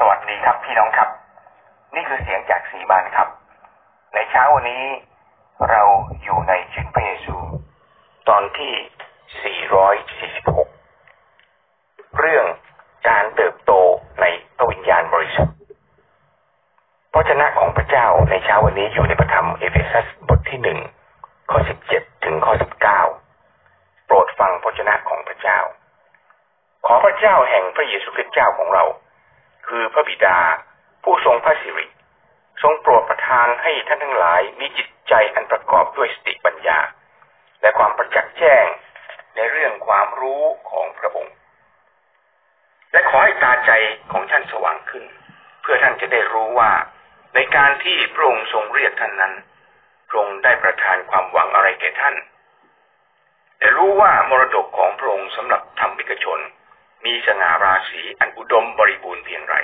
สวัสดีครับพี่น้องครับ นี่คือเสียงจากสีบานครับ ในเช้าวันนี้เราอยู่ในชีวิตพระเยซู ตอนที่ 446 เรื่องการเติบโตในพระวิญญาณบริสุทธิ์พระชนะของพระเจ้าในเช้าวันนี้อยู่ในพระธรรมเอเฟซัสบทที่หนึ่งข้อ 17 ถึงข้อ 19 โปรดฟังพระชนะของพระเจ้า ขอพระเจ้าแห่งพระเยซูคริสต์เจ้าของเรา คือพระบิดา ผู้ทรงพระสิริ ทรงโปรดประทานให้ท่านทั้งหลายมีจิตใจอันประกอบด้วยสติปัญญา และความประจักษ์แจ้งในเรื่องความรู้ของพระองค์ และขอให้ตาใจของท่านสว่างขึ้น เพื่อท่านจะได้รู้ว่า ในการที่พระองค์ทรงเรียกท่านนั้นพระองค์ได้ประทานความหวังอะไรแก่ท่าน แต่รู้ว่ามรดกของพระองค์สำหรับธรรมิกชน มีสง่าราศีอันอุดมบริบูรณ์เพียงไร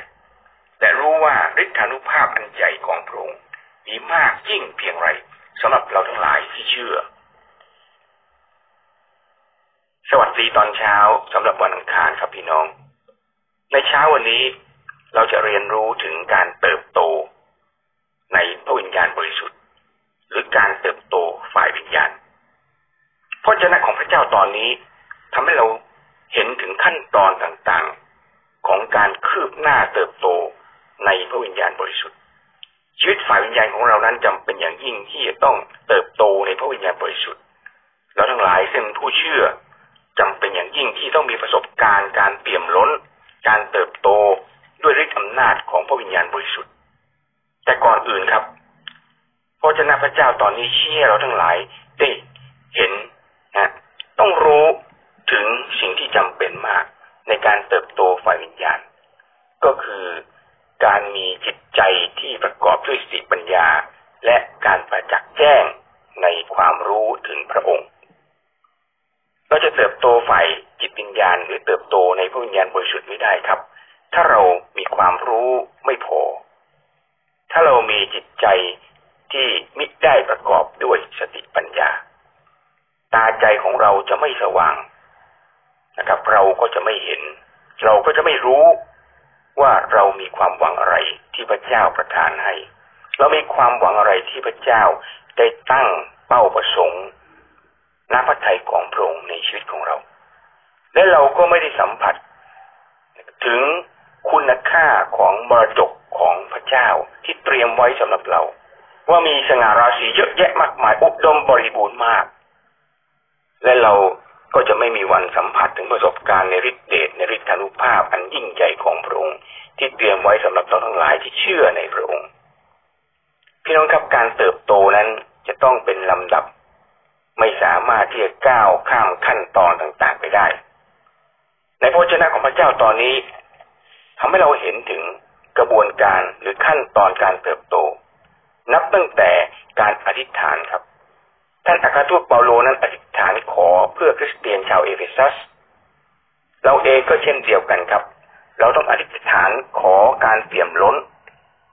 แต่รู้ว่าฤทธานุภาพอันใหญ่ของพระองค์มีมากยิ่งเพียงไรสำหรับเราทั้งหลายที่เชื่อ สวัสดีตอนเช้าสำหรับวันอังคารครับพี่น้อง ในเช้าวันนี้เราจะเรียนรู้ถึงการเติบโต ในพระวิญญาณบริสุทธิ์ หรือการเติบโตฝ่ายวิญญาณพระเจ้าของพระเจ้าตอนนี้ทำให้เราเห็นถึงขั้นตอนต่างๆ ของการคืบหน้าเติบโตในพระวิญญาณบริสุทธิ์ ชีวิตฝ่ายวิญญาณของเรานั้นจำเป็นอย่างยิ่งที่จะต้องเติบโตในพระวิญญาณบริสุทธิ์เราทั้งหลายซึ่งผู้เชื่อจำเป็นอย่างยิ่งที่ต้องมีประสบการณ์การเปี่ยมล้น การเติบโตด้วยฤทธิอำนาจของพระวิญญาณบริสุทธิ์ แต่ก่อนอื่นครับพระเจ้าพระเจ้าตอนนี้เชี่ยเราทั้งหลายได้เห็นนะต้องรู้ถึงสิ่งที่จำเป็นมากในการเติบโตฝ่ายวิญญาณ ก็คือการมีจิตใจ ที่ประกอบด้วยสติปัญญา และการประจักษ์แจ้งในความรู้ถึงพระองค์ เราจะเติบโตฝ่ายจิตวิญญาณหรือเติบโตในพระวิญญาณบริสุทธิ์ไม่ได้ครับ ถ้าเรามีความรู้ไม่พอ ถ้าเรามีจิตใจที่มิได้ประกอบด้วยสติปัญญา ตาใจของเราจะไม่สว่างนะครับ เราก็จะไม่เห็น เราก็จะไม่รู้ ว่าเรามีความหวังอะไรที่พระเจ้าประทานให้ เรามีความหวังอะไรที่พระเจ้าได้ตั้งเป้าประสงค์น้พระทัยของพระองค์ในชีวิตของเรา และเราก็ไม่ได้สัมผัส ถึงคุณค่าของมรดกของพระเจ้าที่เตรียมไว้สำหรับเรา ว่ามีสง่าราศีเยอะแยะมากมายอุดมบริบูรณ์มาก และเรา ก็จะไม่มีวันสัมผัสถึงประสบการณ์ในฤทธิเดชในฤทธานุภาพอันยิ่งใหญ่ของพระองค์ ที่เตรียมไว้สำหรับเราทั้งหลายที่เชื่อในพระองค์ พี่น้องครับการเติบโตนั้นจะต้องเป็นลำดับ ไม่สามารถที่จะก้าวข้ามขั้นตอนต่างๆไปได้ ในพระเจ้าของพระเจ้าตอนนี้ทำให้เราเห็นถึงกระบวนการหรือขั้นตอนการเติบโต นับตั้งแต่การอธิษฐานครับ ท่านอัครทูตเปาโลนั้นอธิษ ฐานขอเพื่อคริสเตียนชาวเอเฟซัส เราเองก็เช่นเดียวกันครับ เราต้องอธิษฐานขอการเปี่ยมล้น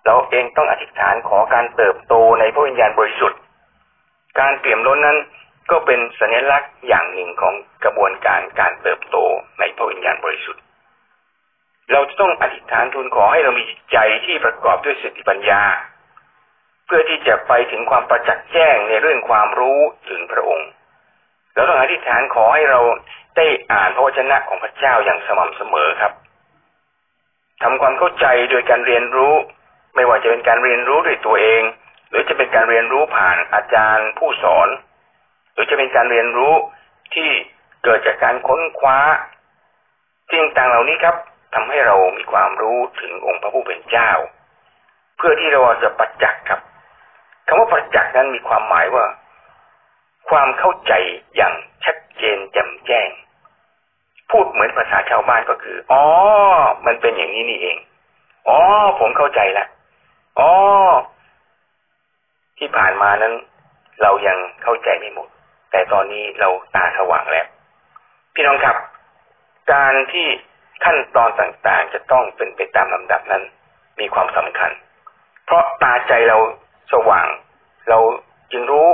เราเองต้องอธิษฐานขอการเติบโตในพระวิญญาณบริสุทธิ์ การเปี่ยมล้นนั้นก็เป็นสัญลักษณ์อย่างหนึ่งของกระบวนการการเติบโตในพระวิญญาณบริสุทธิ์ เราจะต้องอธิษฐานทูลขอให้เรามีจิตใจที่ประกอบด้วยสติปัญญา เพื่อที่จะไปถึงความประจักษ์แจ้งในเรื่องความรู้ถึงพระองค์ ธิษฐานขอให้เราได้อ่านพระวจนะของพระเจ้าอย่างสม่ำเสมอครับทำความเข้าใจโดยการเรียนรู้ ไม่ว่าจะเป็นการเรียนรู้ด้วยตัวเอง หรือจะเป็นการเรียนรู้ผ่านอาจารย์ผู้สอน หรือจะเป็นการเรียนรู้ที่เกิดจากการค้นคว้าสิ่งต่างเหล่านี้ครับทำให้เรามีความรู้ถึงองค์พระผู้เป็นเจ้า เพื่อที่เราจะประจักษ์ครับคำว่าประจักษ์นั้นมีความหมายว่า ความเข้าใจอย่าง เจนแจ่มแจ้ง พูดเหมือนภาษาชาวบ้านก็คือ อ๋อ มันเป็นอย่างนี้นี่เอง อ๋อ ผมเข้าใจละอ๋อ ที่ผ่านมานั้น เรายังเข้าใจไม่หมด แต่ตอนนี้เราตาสว่างแล้ว พี่น้องครับ การที่ขั้นตอนต่างๆ จะต้องเป็นไปตามลำดับนั้น มีความสำคัญ เพราะตาใจเราสว่าง เราจึงรู้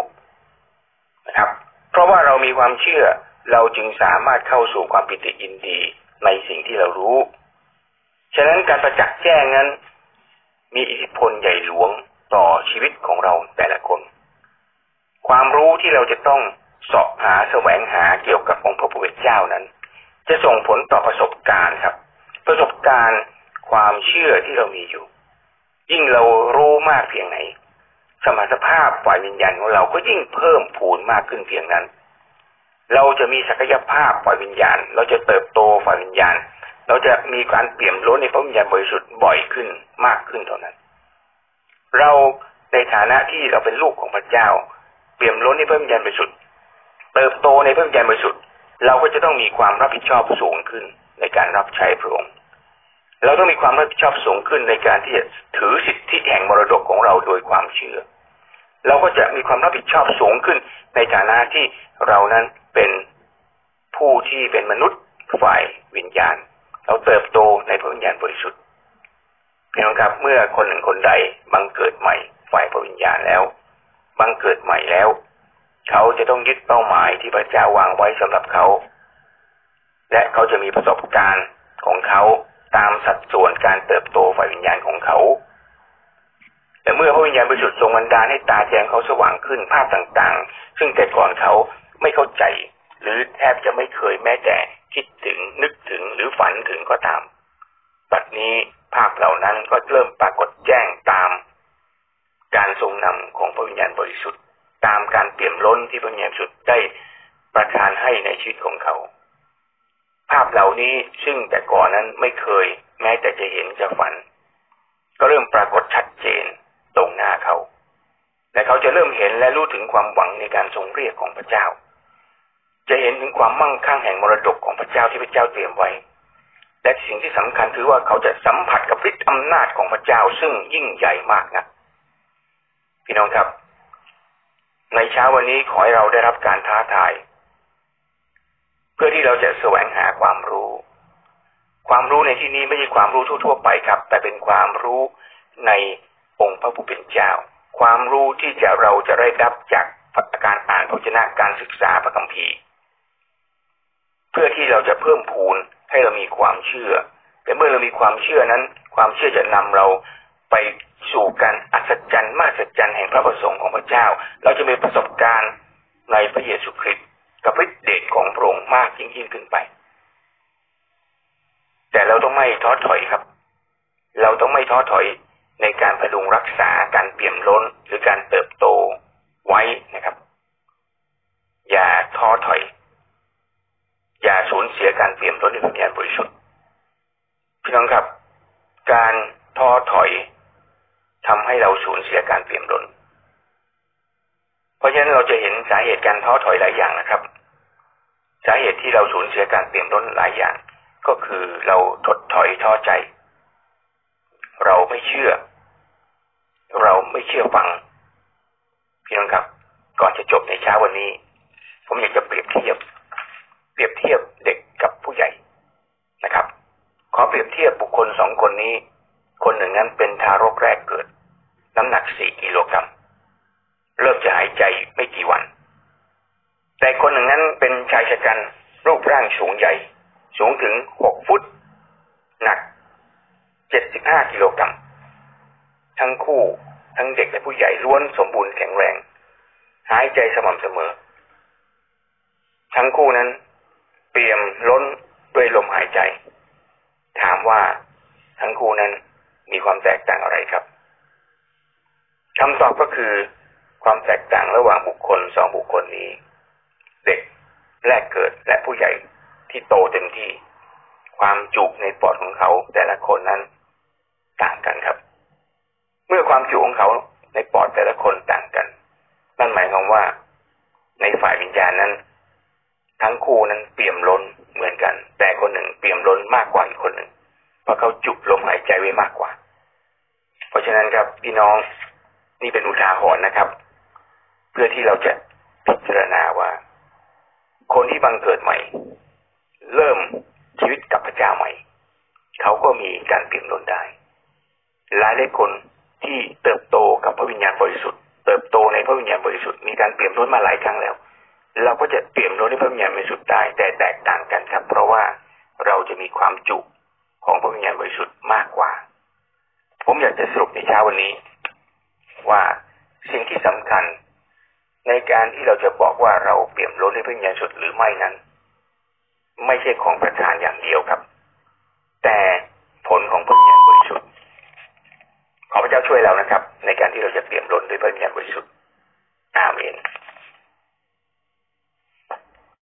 นะครับ เพราะว่าเรา มีความเชื่อ เราจึงสามารถเข้าสู่ความปิติยินดีในสิ่งที่เรารู้ ฉะนั้นการประจักษ์แจ้งนั้น มีอิทธิพลใหญ่หลวงต่อชีวิตของเราแต่ละคน ความรู้ที่เราจะต้องสอบหาแสวงหาเกี่ยวกับองค์พระผู้เป็นเจ้านั้น จะส่งผลต่อประสบการณ์ครับ ประสบการณ์ความเชื่อที่เรามีอยู่ ยิ่งเรารู้มากเพียงไหน สมรรถภาพฝ่ายวิญญาณของเราก็ยิ่งเพิ่มพูนมากขึ้นเพียงนั้น เราจะมีศักยภาพฝ่ายวิญญาณ เราจะเติบโตฝ่ายวิญญาณ เราจะมีการเปี่ยมล้นในพระวิญญาณบริสุทธิ์บ่อยขึ้นมากขึ้นเท่านั้น เราในฐานะที่เราเป็นลูกของพระเจ้า เปี่ยมล้นในพระวิญญาณบริสุทธิ์เติบโตในพระวิญญาณบริสุทธิ์เราก็จะต้องมีความรับผิดชอบสูงขึ้นในการรับใช้พระองค์เราต้องมีความรับผิดชอบสูงขึ้นในการที่จะถือสิทธิแห่งมรดกของเราโดยความเชื่อ เราก็จะมีความรับผิดชอบสูงขึ้นในฐานะที่เรานั้นเป็น ผู้ที่เป็นมนุษย์ฝ่ายวิญญาณ เราเติบโตในพระวิญญาณบริสุทธิ์เพียงครับเมื่อคนหนึ่งคนใดบังเกิดใหม่ฝ่ายพระวิญญาณแล้ว บังเกิดใหม่แล้ว เขาจะต้องยึดเป้าหมายที่พระเจ้าวางไว้สำหรับเขา และเขาจะมีประสบการณ์ของเขาตามสัดส่วนการเติบโตฝ่ายวิญญาณของเขาแต่เมื่อพระวิญญาณบริสุทธิ์ทรงบันดาลให้ตาแจงเขาสว่างขึ้นภาพต่างๆ ซึ่งแต่ก่อนเขาไม่เข้าใจ หรือแทบจะไม่เคยแม้แต่คิดถึงนึกถึงหรือฝันถึงก็ตามบัดนี้ภาพเหล่านั้นก็เริ่มปรากฏแจ้งตาม การทรงนำของพระวิญญาณบริสุทธิ์ ตามการเปี่ยมล้นที่พระวิญญาณบริสุทธิ์ได้ประทานให้ในชีวิตของเขา ภาพเหล่านี้ซึ่งแต่ก่อนนั้นไม่เคย แม้แต่จะเห็นจะฝัน ก็เริ่มปรากฏชัดเจนตรงหน้าเขาแต่เขาจะเริ่มเห็นและรู้ถึงความหวังในการทรงเรียกของพระเจ้า จะเห็นถึงความมั่งคั่งแห่งมรดกของพระเจ้าที่พระเจ้าเตรียมไว้ และสิ่งที่สำคัญคือว่าเขาจะสัมผัสกับฤทธิ์อำนาจของพระเจ้าซึ่งยิ่งใหญ่มากนะพี่น้องครับ ในเช้าวันนี้ขอให้เราได้รับการท้าทาย เพื่อที่เราจะแสวงหาความรู้ ความรู้ในที่นี้ไม่ใช่ความรู้ทั่ว ๆ ไปครับ แต่เป็นความรู้ในองค์พระผู้เป็นเจ้า ความรู้ที่จะเราจะได้รับจากการอ่านพระชนะการศึกษาพระคัมภีร์ พื่อที่เราจะเพิ่มพูนให้เรามีความเชื่อ แต่เมื่อเรามีความเชื่อนั้น ความเชื่อจะนำเราไปสู่การอัศจรรย์มาศจรรย์แห่งพระประสงค์ของพระเจ้า เราจะมีประสบการณ์ในพระเยซูคริสต์กับฤทธิเดชของพระองค์มากยิ่งยิ่งขึ้นไป แต่เราต้องไม่ท้อถอยครับ เราต้องไม่ท้อถอยในการพดุงรักษาการเปี่ยมล้นหรือการเติบโตไว้นะครับ อย่าท้อถอย เสียการเปี่ยมล้นในพระญาณบริสุทธิ์พี่น้องครับ การท้อถอยทำให้เราสูญเสียการเปี่ยมล้นเพราะฉะนั้นเราจะเห็นสาเหตุการท้อถอยหลายอย่างนะครับ สาเหตุที่เราสูญเสียการเปลี่ยนต้นหลายอย่าง ก็คือเราถดถอยท้อใจ เราไม่เชื่อ เราไม่เชื่อฟังพี่น้องครับ ก่อนจะจบในเช้าวันนี้ ผมอยากจะเปรียบเทียบ เปรียบเทียบเด็ก ผู้ใหญ่นะครับ ขอเปรียบเทียบบุคคลสองคนนี้ คนหนึ่งนั้นเป็นทารกแรกเกิด น้ำหนักสี่กิโลกรัมเริ่มจะหายใจไม่กี่วัน แต่คนหนึ่งนั้นเป็นชายชะกันรูปร่างสูงใหญ่ สูงถึงหกฟุต หนักเจ็ดสิบห้ากิโลกรัมทั้งคู่ทั้งเด็กและผู้ใหญ่ล้วนสมบูรณ์แข็งแรง หายใจสม่ำเสมอ ทั้งคู่นั้น ปี่ยมล้นด้วยลมหายใจ ถามว่าทั้งคู่นั้นมีความแตกต่างอะไรครับคำตอบก็คือ ความแตกต่างระหว่างบุคคลสองบุคคลนี้ เด็กแรกเกิดและผู้ใหญ่ที่โตเต็มที่ ความจุในปอดของเขาแต่ละคนนั้นต่างกันครับ เมื่อความจุของเขาในปอดแต่ละคนต่างกัน นั่นหมายความว่า ในฝ่ายวิญญาณนั้น ทั้งคู่นั้นเปี่ยมล้นเหมือนกัน แต่คนหนึ่งเปี่ยมล้นมากกว่าอีกคนหนึ่ง เพราะเขาจุลมหายใจไว้มากกว่า เพราะฉะนั้นครับพี่น้องนี่เป็นอุทาหรณ์นะครับ เพื่อที่เราจะพิจารณาว่า คนที่บังเกิดใหม่ เริ่มชีวิตกับพระเจ้าใหม่ เขาก็มีการเปลี่ยนล้นได้ หลายหลายคนที่เติบโตกับพระวิญญาณบริสุทธิ์เติบโตในพระวิญญาณบริสุทธิ์มีการเปลี่ยนล้นมาหลายครั้งแล้ว เราก็จะเปลี่ยนล้นในพระวิญญาณบริสุทธิ์ได้แต่แตกต่างกันครับ เพราะว่าเราจะมีความจุของพระวิญญาณบริสุทธิ์มากกว่า ผมอยากจะสรุปในเช้าวันนี้ ว่าสิ่งที่สำคัญในการที่เราจะบอกว่าเราเปี่ยมล้นด้วยพระวิญญาณสุทธิ์หรือไม่นั้น ไม่ใช่ของประทานอย่างเดียวครับ แต่ผลของพระวิญญาณบริสุทธิ์ขอพระเจ้าช่วยเรานะครับ ในการที่เราจะเปี่ยมล้นด้วยพระวิญญาณบริสุทธิ์อาเมน